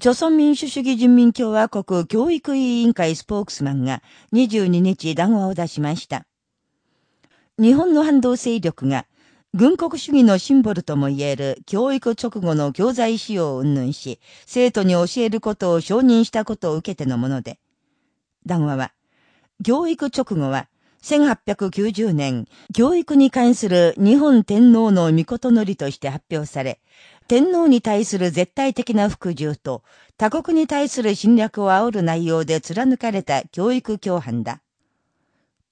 朝鮮民主主義人民共和国教育委員会スポークスマンが22日談話を出しました。日本の反動勢力が軍国主義のシンボルともいえる教育直後の教材使用を云々し、生徒に教えることを承認したことを受けてのもので、談話は、教育直後は、1890年、教育に関する日本天皇の御事のりとして発表され、天皇に対する絶対的な服従と、他国に対する侵略を煽る内容で貫かれた教育共犯だ。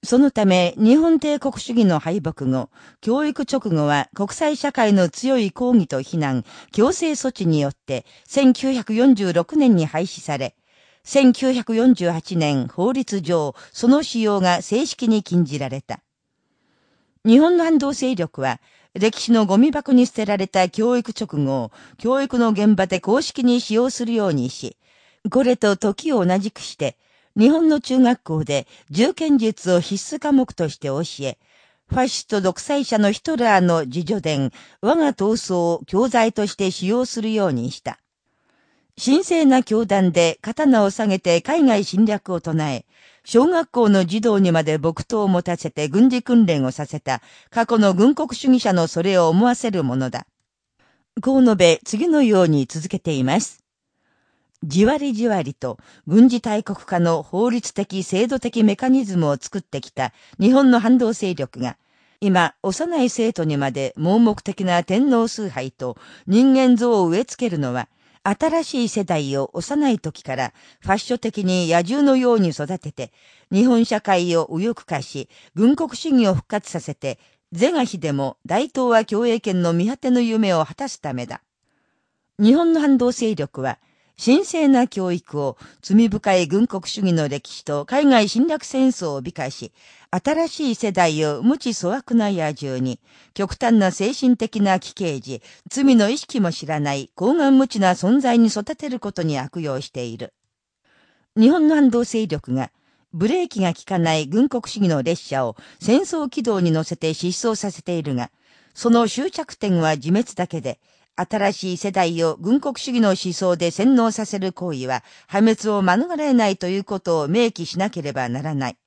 そのため、日本帝国主義の敗北後、教育直後は国際社会の強い抗議と非難、強制措置によって、1946年に廃止され、1948年法律上、その使用が正式に禁じられた。日本の反動勢力は、歴史のゴミ箱に捨てられた教育直後、教育の現場で公式に使用するようにし、これと時を同じくして、日本の中学校で銃剣術を必須科目として教え、ファシスト独裁者のヒトラーの自助伝、我が闘争を教材として使用するようにした。神聖な教団で刀を下げて海外侵略を唱え、小学校の児童にまで木刀を持たせて軍事訓練をさせた過去の軍国主義者のそれを思わせるものだ。こう述べ、次のように続けています。じわりじわりと軍事大国化の法律的制度的メカニズムを作ってきた日本の反動勢力が、今、幼い生徒にまで盲目的な天皇崇拝と人間像を植え付けるのは、新しい世代を幼い時からファッション的に野獣のように育てて、日本社会を右翼化し、軍国主義を復活させて、是が非でも大東亜共栄圏の見果ての夢を果たすためだ。日本の反動勢力は、神聖な教育を罪深い軍国主義の歴史と海外侵略戦争を美化し、新しい世代を無知粗悪な野獣に、極端な精神的な奇形児、罪の意識も知らない高顔無知な存在に育てることに悪用している。日本の反動勢力が、ブレーキが効かない軍国主義の列車を戦争軌道に乗せて失踪させているが、その終着点は自滅だけで、新しい世代を軍国主義の思想で洗脳させる行為は破滅を免れないということを明記しなければならない。